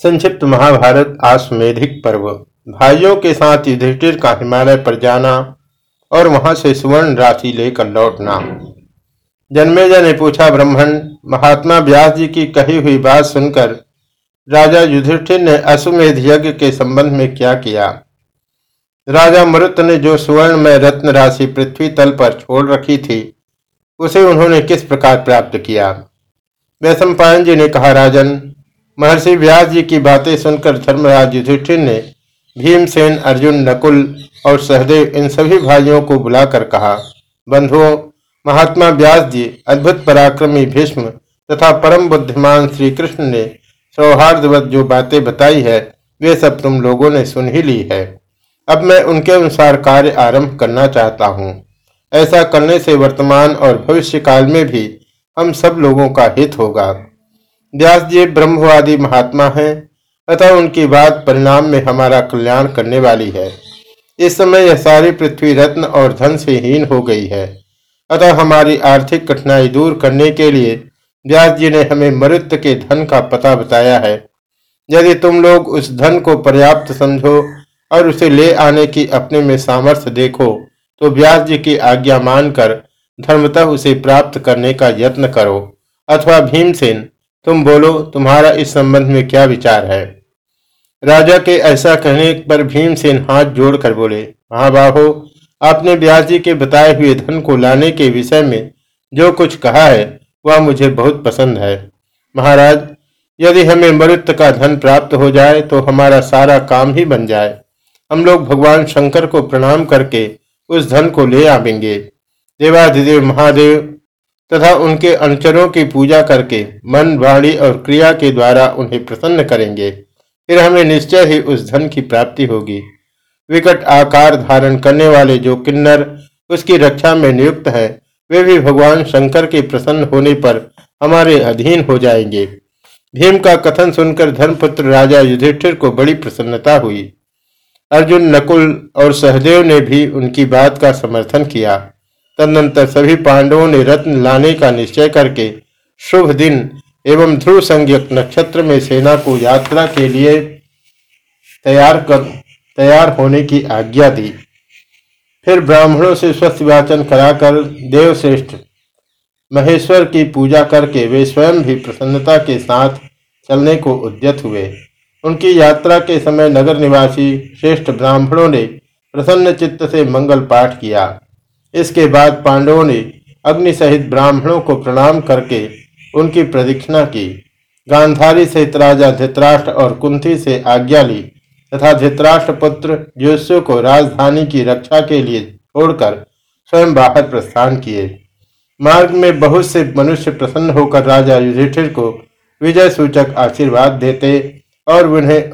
संक्षिप्त महाभारत आश्वेधिक पर्व। भाइयों के साथ युधिष्ठिर का हिमालय पर जाना और वहाँ से सुवर्ण राशि लेकर लौटना। जन्मेजय ने पूछा, ब्राह्मण, महात्मा व्यास जी की कही हुई बात सुनकर राजा युधिष्ठिर ने अश्वमेध यज्ञ के संबंध में क्या किया? राजा मरुत ने जो सुवर्ण में रत्न राशि पृथ्वी तल पर छोड़ रखी थी, उसे उन्होंने किस प्रकार प्राप्त किया? वैश्व जी ने कहा, राजन महर्षि व्यास जी की बातें सुनकर धर्मराज युधिष्ठिर ने भीमसेन, अर्जुन, नकुल और सहदेव इन सभी भाइयों को बुलाकर कहा, बंधुओं, महात्मा व्यास जी, अद्भुत पराक्रमी भीष्म तथा परम बुद्धिमान श्री कृष्ण ने सौहार्दवत जो बातें बताई है, वे सब तुम लोगों ने सुन ही ली है। अब मैं उनके अनुसार कार्य आरंभ करना चाहता हूँ। ऐसा करने से वर्तमान और भविष्य काल में भी हम सब लोगों का हित होगा। व्यास जी ब्रह्मवादी महात्मा हैं, अतः उनकी बात परिणाम में हमारा कल्याण करने वाली है। इस समय यह सारी पृथ्वी रत्न और धन से हीन हो गई है। अतः हमारी आर्थिक कठिनाई दूर करने के लिए व्यास जी ने हमें मृत्य के धन का पता बताया है। यदि तुम लोग उस धन को पर्याप्त समझो और उसे ले आने की अपने में सामर्थ्य देखो तो व्यास जी की आज्ञा मानकर धर्मतः उसे प्राप्त करने का यत्न करो, अथवा भीमसेन तुम बोलो, तुम्हारा इस संबंध में क्या विचार है? राजा के ऐसा कहने पर भीमसेन हाथ जोड़कर बोले, महाबाहो, आपने व्यास जी के बताए हुए धन को लाने के विषय में जो कुछ कहा है, वह मुझे बहुत पसंद है। महाराज, यदि हमें मरुत का धन प्राप्त हो जाए तो हमारा सारा काम ही बन जाए। हम लोग भगवान शंकर को प्रणाम करके उस धन को ले आवेंगे। देवाधिदेव महादेव तथा उनके अनुचरों की पूजा करके मन, वाणी और क्रिया के द्वारा उन्हें प्रसन्न करेंगे। फिर हमें निश्चय ही उस धन की प्राप्ति होगी। विकट आकार धारण करने वाले जो किन्नर उसकी रक्षा में नियुक्त है, वे भी भगवान शंकर के प्रसन्न होने पर हमारे अधीन हो जाएँगे। भीम का कथन सुनकर धर्मपुत्र राजा युधिष्ठिर को बड़ी प्रसन्नता हुई। अर्जुन नकुल और सहदेव ने भी उनकी बात का समर्थन किया। तदनंतर सभी पांडवों ने रत्न लाने का निश्चय करके शुभ दिन एवं ध्रुव संज्ञक नक्षत्र में सेना को यात्रा के लिए तैयार कर, तैयार होने की आज्ञा दी। फिर ब्राह्मणों से स्वस्थ वाचन कराकर देवश्रेष्ठ महेश्वर की पूजा करके वे स्वयं भी प्रसन्नता के साथ चलने को उद्यत हुए। उनकी यात्रा के समय नगर निवासी श्रेष्ठ ब्राह्मणों ने प्रसन्न चित्त से मंगल पाठ किया। इसके बाद पांडवों ने अग्नि सहित ब्राह्मणों को प्रणाम करके उनकी प्रदीक्षिणा की। गांधारी सहित राजा धित्राष्ट्र और कुंती से आज्ञा ली तथा धित्राष्ट्र पुत्र जोशु को राजधानी की रक्षा के लिए छोड़कर स्वयं बाहर प्रस्थान किए। मार्ग में बहुत से मनुष्य प्रसन्न होकर राजा युधिष्ठिर को विजय सूचक आशीर्वाद देते और उन्हें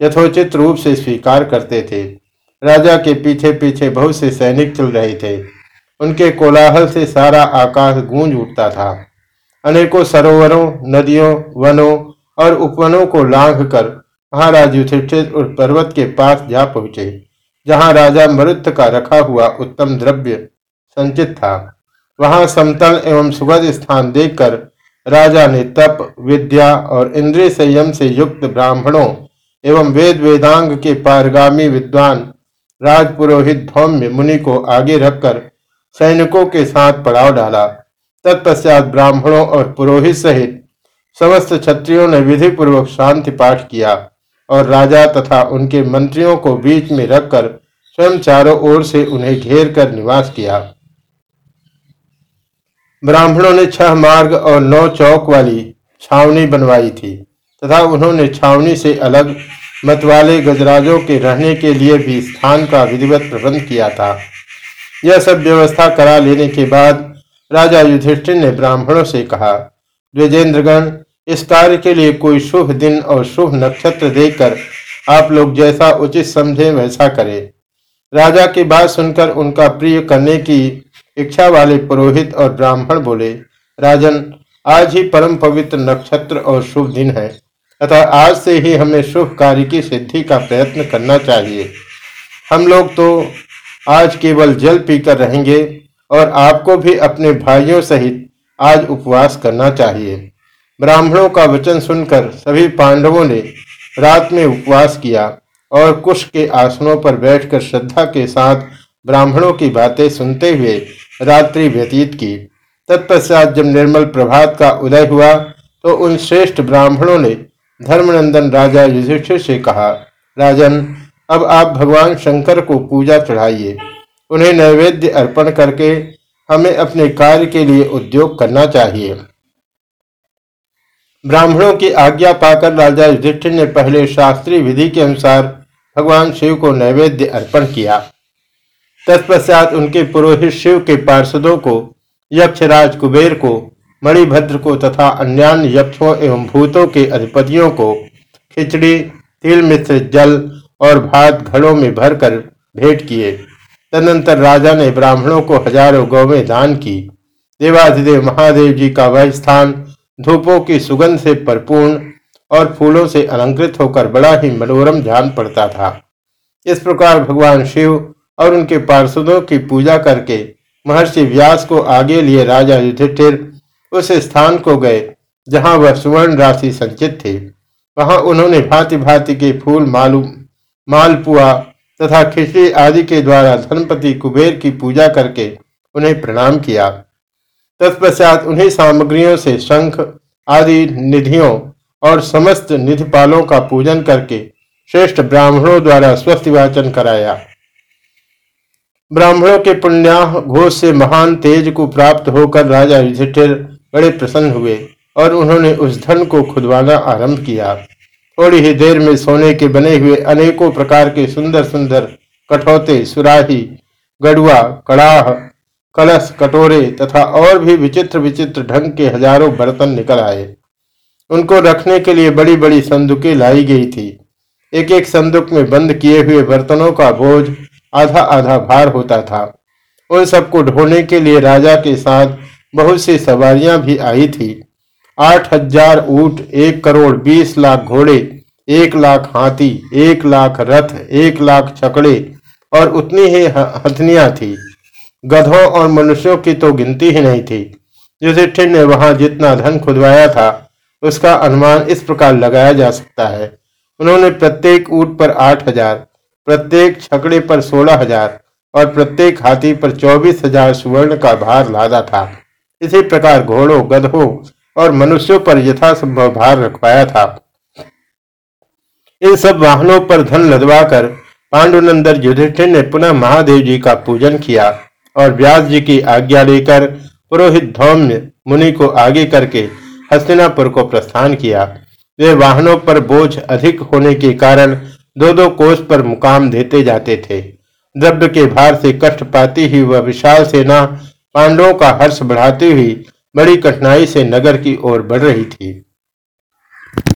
यथोचित रूप से स्वीकार करते थे। राजा के पीछे पीछे बहुत से सैनिक चल रहे थे। उनके कोलाहल से सारा आकाश गूंज उठता था। अनेकों सरोवरों, नदियों, वनों और उपवनों को लांघ कर महाराज युधिष्ठिर उस पर्वत के पास जा पहुँचे, जहाँ राजा मरुत का रखा हुआ उत्तम द्रव्य संचित था। वहाँ समतल एवं सुगध स्थान देखकर राजा ने तप, विद्या और इंद्रिय संयम से युक्त ब्राह्मणों एवं वेद वेदांग के पारगामी विद्वान राजपुरोहित धौम्य मुनि को आगे रखकर सैनिकों के साथ पड़ाव डाला। तत्पश्चात ब्राह्मणों और पुरोहित सहित समस्त क्षत्रियों ने विधि पूर्वक शांति पाठ किया और राजा तथा उनके मंत्रियों को बीच में रखकर स्वयं चारों ओर से उन्हें घेर कर निवास किया। ब्राह्मणों ने छह मार्ग और नौ चौक वाली छावनी बनवाई थी तथा उन्होंने छावनी से अलग मतवाले गजराजों के रहने के लिए भी स्थान का विधिवत प्रबंध किया था। यह सब व्यवस्था करा लेने के बाद राजा युधिष्ठिर ने ब्राह्मणों से कहा, द्विजेंद्रगण, इस कार्य के लिए कोई शुभ दिन और शुभ नक्षत्र देकर आप लोग जैसा उचित समझे वैसा करें। राजा की बात सुनकर उनका प्रिय करने की इच्छा वाले पुरोहित और ब्राह्मण बोले, राजन, आज ही परम पवित्र नक्षत्र और शुभ दिन है। अतः आज से ही हमें शुभ कार्य की सिद्धि का प्रयत्न करना चाहिए। हम लोग तो आज केवल जल पीकर रहेंगे और आपको भी अपने भाइयों सहित आज उपवास करना चाहिए। ब्राह्मणों का वचन सुनकर सभी पांडवों ने रात में उपवास किया और कुश के आसनों पर बैठकर श्रद्धा के साथ ब्राह्मणों की बातें सुनते हुए रात्रि व्यतीत की। तत्पश्चात जब निर्मल प्रभात का उदय हुआ तो उन श्रेष्ठ ब्राह्मणों ने धर्मनंदन राजा युधिष्ठिर से कहा, राजन, अब आप भगवान शंकर को पूजा चढ़ाइए। उन्हें नैवेद्य अर्पण करके हमें अपने कार्य के लिए उद्योग करना चाहिए। ब्राह्मणों की आज्ञा पाकर राजा युधिष्ठिर ने पहले शास्त्रीय विधि के अनुसार भगवान शिव को नैवेद्य अर्पण किया। तत्पश्चात उनके पुरोहित शिव के पार्षदों को, यक्षराज कुबेर को मणिभद्र को तथा अन्य यक्षों एवं भूतों के अधिपतियों को खिचड़ी तिल मिश्र जल और भात घड़ों में भरकर भेंट किए। तदनंतर राजा ने ब्राह्मणों को हज़ारों गौवें दान की। देवाधिदेव महादेव जी का वह स्थान धूपों की सुगंध से परिपूर्ण और फूलों से अलंकृत होकर बड़ा ही मनोरम ध्यान पड़ता था। इस प्रकार भगवान शिव और उनके पार्षदों की पूजा करके महर्षि व्यास को आगे लिए राजा युधिष्ठिर उस स्थान को गए, जहाँ वह सुवर्ण राशि संचित थे। वहाँ उन्होंने भांति भांति के फूल मालूम मालपुआ तथा खिचड़ी आदि के द्वारा धनपति कुबेर की पूजा करके उन्हें प्रणाम किया। तत्पश्चात उन्हीं सामग्रियों से शंख आदि, निधियों और समस्त निधिपालों का पूजन करके श्रेष्ठ ब्राह्मणों द्वारा स्वस्थ वाचन कराया। ब्राह्मणों के पुण्या घोष से महान तेज को प्राप्त होकर राजा युधिष्ठिर बड़े प्रसन्न हुए और उन्होंने उस धन को खुदवाना आरंभ किया। थोड़ी ही देर में सोने के बने हुए अनेकों प्रकार के सुंदर सुंदर कठौते, सुराही, गड़ुआ, कड़ाह, कलश, कटोरे तथा और भी विचित्र विचित्र ढंग के हज़ारों बर्तन निकल आए। उनको रखने के लिए बड़ी बड़ी संदूकें लाई गई थी। एक एक संदूक में बंद किए हुए बर्तनों का बोझ आधा आधा भार होता था। उन सबको ढोने के लिए राजा के साथ बहुत सी सवारियाँ भी आई थी। आठ हज़ार ऊट, एक करोड़ बीस लाख घोड़े, एक लाख हाथी, एक लाख रथ, एक लाख छकड़े और उतनी ही, हथनियाँ थी। गधों और मनुष्यों की तो गिनती ही नहीं थी। युधिष्ठिर ने वहाँ जितना धन खुदवाया था, उसका अनुमान इस प्रकार लगाया जा सकता है। उन्होंने प्रत्येक ऊट पर आठ हज़ार, प्रत्येक छकड़े पर सोलह हज़ार और प्रत्येक हाथी पर चौबीस हज़ार सुवर्ण का भार लादा था। इसी प्रकार घोड़ों, गधों और मनुष्यों पर यथासंभव भार रखवाया था। इन सब वाहनों पर धन लदवाकर पांडुनंदर युधिष्ठिर ने पुनः महादेव जी का पूजन किया और व्यास जी की आज्ञा लेकर पुरोहित धौम्य मुनि को आगे करके हस्तिनापुर को प्रस्थान किया। वे वाहनों पर बोझ अधिक होने के कारण दो दो कोष पर मुकाम देते जाते थे। द्रव्य के भार से कष्ट पाती ही वह विशाल सेना पांडवों का हर्ष बढ़ाती हुई बड़ी कठिनाई से नगर की ओर बढ़ रही थी।